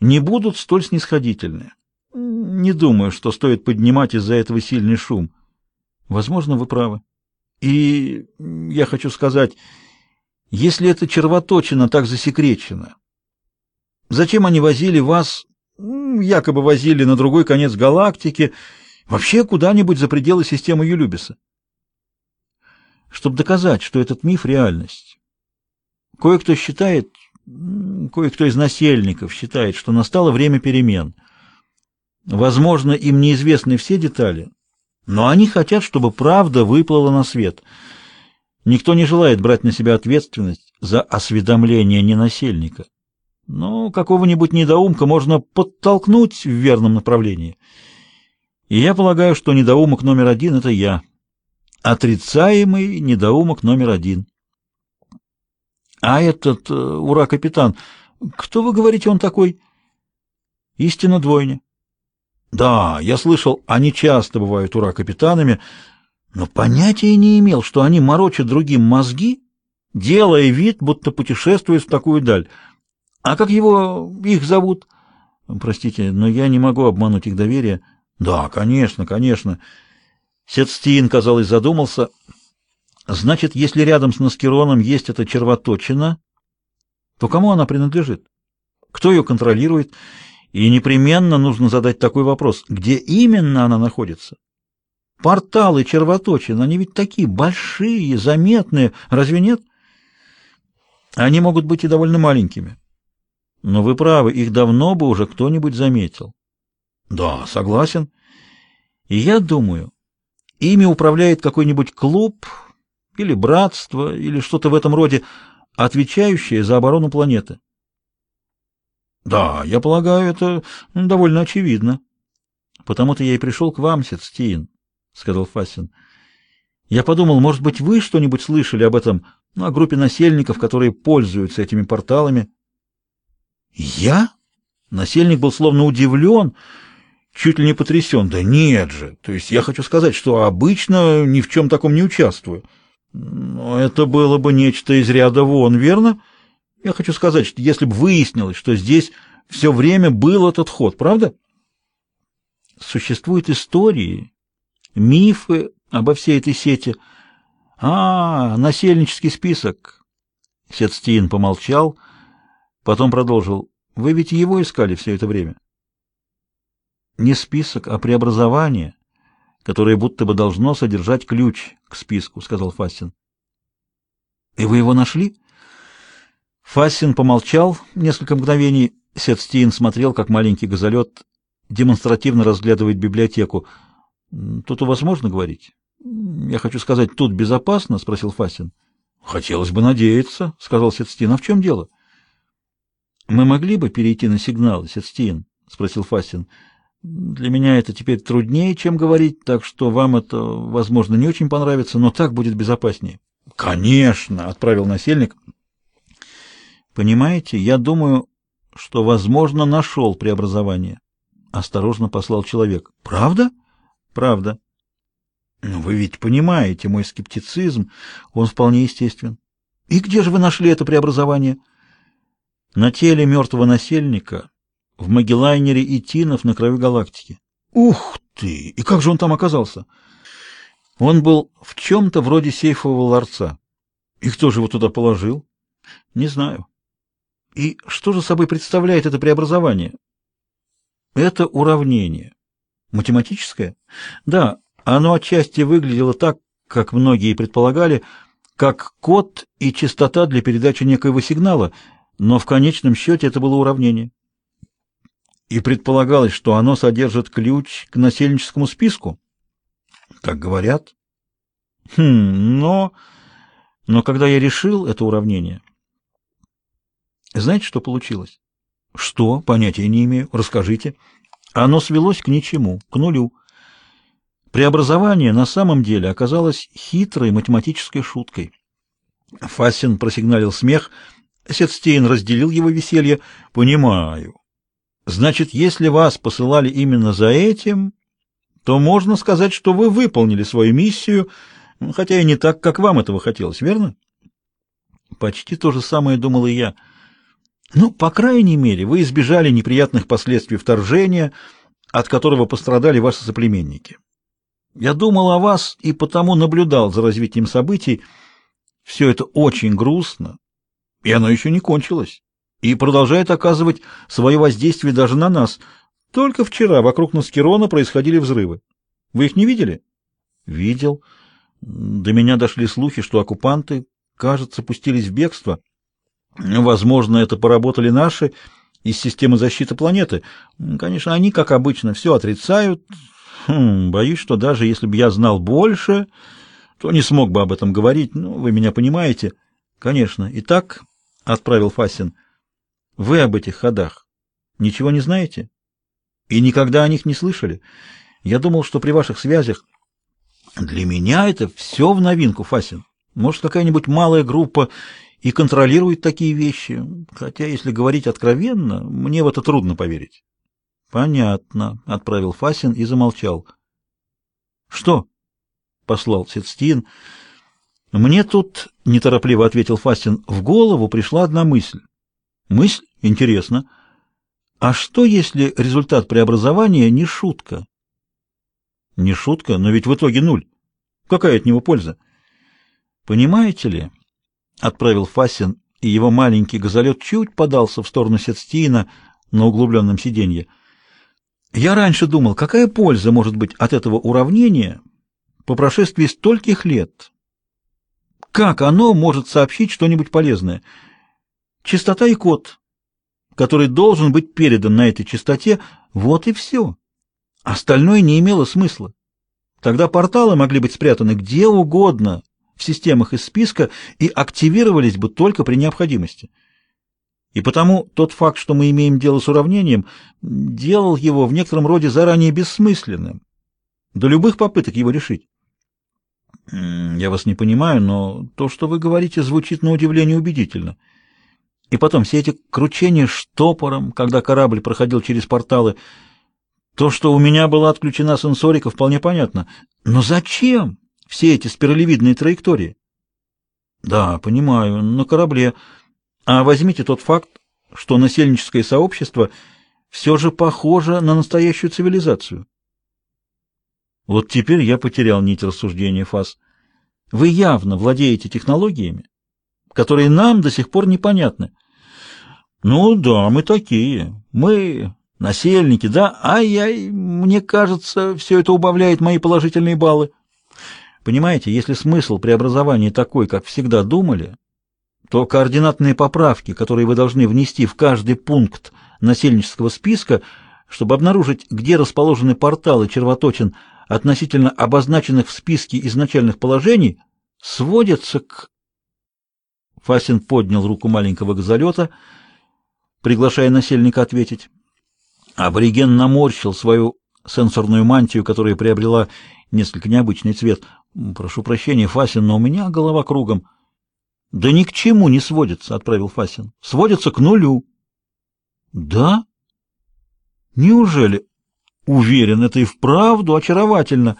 не будут столь снисходительны. Не думаю, что стоит поднимать из-за этого сильный шум. Возможно, вы правы. И я хочу сказать, если эта червоточина так засекречена, зачем они возили вас, якобы возили на другой конец галактики, вообще куда-нибудь за пределы системы Юлюбиса? Чтобы доказать, что этот миф — реальность. Кое-кто считает, кое-кто из насельников считает, что настало время перемен. Возможно, им неизвестны все детали, но они хотят, чтобы правда выплыла на свет. Никто не желает брать на себя ответственность за осведомление ненасельника. Но какого-нибудь недоумка можно подтолкнуть в верном направлении. И я полагаю, что недоумок номер один — это я. Отрицаемый недоумок номер один. А этот э, ура-капитан, кто, вы говорите, он такой? Истинно двойня. Да, я слышал, они часто бывают ура-капитанами, но понятия не имел, что они морочат другим мозги, делая вид, будто путешествуют в такую даль. А как его, их зовут? Простите, но я не могу обмануть их доверие. Да, конечно, конечно. Сетстин, казалось, задумался. Значит, если рядом с Наскероном есть эта червоточина, то кому она принадлежит? Кто ее контролирует? И непременно нужно задать такой вопрос: где именно она находится? Порталы червоточин, они ведь такие большие, заметные, разве нет? Они могут быть и довольно маленькими. Но вы правы, их давно бы уже кто-нибудь заметил. Да, согласен. И я думаю, ими управляет какой-нибудь клуб или братство или что-то в этом роде, отвечающее за оборону планеты. Да, я полагаю, это довольно очевидно. Потому-то я и пришел к вам, Сетстин, сказал Фасин. Я подумал, может быть, вы что-нибудь слышали об этом, ну, о группе насельников, которые пользуются этими порталами. Я? Насельник был словно удивлен, чуть ли не потрясен. Да нет же. То есть я хочу сказать, что обычно ни в чем таком не участвую. Но это было бы нечто из ряда вон, верно? — я хочу сказать, что если бы выяснилось, что здесь все время был этот ход, правда? Существуют истории, мифы обо всей этой сети. А, насельнический список. Сетстин помолчал, потом продолжил. Вы ведь его искали все это время? Не список, а преобразование, которое будто бы должно содержать ключ к списку, сказал Фастин. И вы его нашли? Фассин помолчал несколько мгновений. Сетстин смотрел, как маленький газолет демонстративно разглядывает библиотеку. «Тут у вас можно говорить?» «Я хочу сказать, тут безопасно?» — спросил Фассин. «Хотелось бы надеяться», — сказал Сетстин. «А в чем дело?» «Мы могли бы перейти на сигнал, Сетстин?» — спросил Фассин. «Для меня это теперь труднее, чем говорить, так что вам это, возможно, не очень понравится, но так будет безопаснее». «Конечно!» — отправил насельник. Понимаете, я думаю, что, возможно, нашел преобразование. Осторожно послал человек. Правда? Правда. Но вы ведь понимаете, мой скептицизм, он вполне естествен. И где же вы нашли это преобразование? На теле мертвого насельника, в Магеллайнере и Тинов на краю галактики. Ух ты! И как же он там оказался? Он был в чем-то вроде сейфового ларца. И кто же его туда положил? Не знаю. И что же собой представляет это преобразование? Это уравнение. Математическое? Да, оно отчасти выглядело так, как многие предполагали, как код и частота для передачи некоего сигнала, но в конечном счете это было уравнение. И предполагалось, что оно содержит ключ к насельническому списку. Так говорят. Хм, но... Но когда я решил это уравнение, знаете, что получилось? Что? Понятия не имею. Расскажите. Оно свелось к ничему, к нулю. Преобразование на самом деле оказалось хитрой математической шуткой. Фасин просигналил смех. Сетстейн разделил его веселье. Понимаю. Значит, если вас посылали именно за этим, то можно сказать, что вы выполнили свою миссию, хотя и не так, как вам этого хотелось, верно? Почти то же самое думал и я. Ну, по крайней мере, вы избежали неприятных последствий вторжения, от которого пострадали ваши соплеменники. Я думал о вас и потому наблюдал за развитием событий. Все это очень грустно, и оно еще не кончилось, и продолжает оказывать свое воздействие даже на нас. Только вчера вокруг Наскирона происходили взрывы. Вы их не видели? Видел. До меня дошли слухи, что оккупанты, кажется, пустились в бегство. Возможно, это поработали наши из системы защиты планеты. Конечно, они, как обычно, все отрицают. Хм, боюсь, что даже если бы я знал больше, то не смог бы об этом говорить. Ну, вы меня понимаете. Конечно. Итак, отправил Фасин. Вы об этих ходах ничего не знаете? И никогда о них не слышали? Я думал, что при ваших связях для меня это все в новинку, Фасин. Может, какая-нибудь малая группа и контролирует такие вещи. Хотя, если говорить откровенно, мне в это трудно поверить. Понятно, отправил Фасин и замолчал. Что? послал Сетстин. Мне тут, неторопливо ответил Фасин, в голову пришла одна мысль. Мысль интересна. А что, если результат преобразования не шутка? Не шутка, но ведь в итоге нуль. Какая от него польза? Понимаете ли, отправил Фасин, и его маленький газолет чуть подался в сторону Сетстина на углубленном сиденье. Я раньше думал, какая польза может быть от этого уравнения по прошествии стольких лет? Как оно может сообщить что-нибудь полезное? Частота и код, который должен быть передан на этой частоте, вот и все. Остальное не имело смысла. Тогда порталы могли быть спрятаны где угодно в системах из списка и активировались бы только при необходимости. И потому тот факт, что мы имеем дело с уравнением, делал его в некотором роде заранее бессмысленным, до любых попыток его решить. Я вас не понимаю, но то, что вы говорите, звучит на удивление убедительно. И потом все эти кручения штопором, когда корабль проходил через порталы, то, что у меня была отключена сенсорика, вполне понятно. Но зачем все эти спиралевидные траектории? Да, понимаю, на корабле. А возьмите тот факт, что насельническое сообщество все же похоже на настоящую цивилизацию. Вот теперь я потерял нить рассуждения Фас. Вы явно владеете технологиями, которые нам до сих пор непонятны. Ну да, мы такие. Мы Насельники, да? Ай-яй, мне кажется, все это убавляет мои положительные баллы. Понимаете, если смысл преобразования такой, как всегда думали, то координатные поправки, которые вы должны внести в каждый пункт насельнического списка, чтобы обнаружить, где расположены порталы червоточин относительно обозначенных в списке изначальных положений, сводятся к... Фасин поднял руку маленького газолета, приглашая насельника ответить. Абориген наморщил свою сенсорную мантию, которая приобрела несколько необычный цвет. «Прошу прощения, Фасин, но у меня голова кругом». «Да ни к чему не сводится», — отправил Фасин. «Сводится к нулю». «Да? Неужели?» «Уверен, это и вправду очаровательно.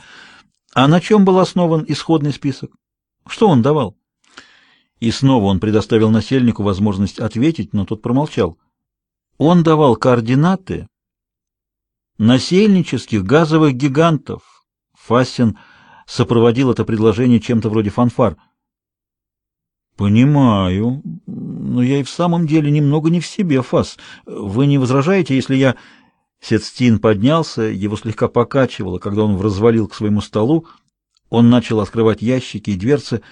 А на чем был основан исходный список? Что он давал?» И снова он предоставил насельнику возможность ответить, но тот промолчал. Он давал координаты насельнических газовых гигантов. Фастин сопроводил это предложение чем-то вроде фанфар. Понимаю, но я и в самом деле немного не в себе, Фас. Вы не возражаете, если я Сетстин поднялся, его слегка покачивало, когда он развалил к своему столу. Он начал открывать ящики и дверцы,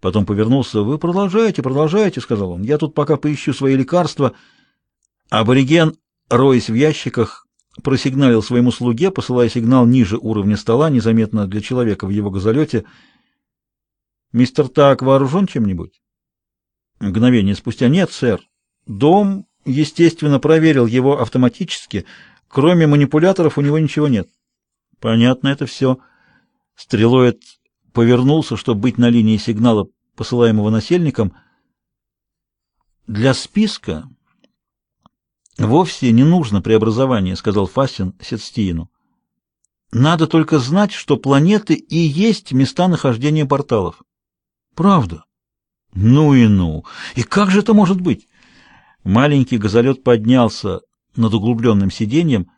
потом повернулся. "Вы продолжайте, продолжайте", сказал он. "Я тут пока поищу свои лекарства". Абориген, роясь в ящиках, просигналил своему слуге, посылая сигнал ниже уровня стола, незаметно для человека в его газолете. «Мистер Так вооружен чем-нибудь?» Мгновение спустя «Нет, сэр». Дом, естественно, проверил его автоматически. Кроме манипуляторов у него ничего нет. Понятно это все. Стрелоид повернулся, чтобы быть на линии сигнала, посылаемого насельником. Для списка Вовсе не нужно преобразование, сказал Фастин Сетстиину. Надо только знать, что планеты и есть места нахождения порталов. Правда? Ну и ну. И как же это может быть? Маленький газолет поднялся над углубленным сиденьем.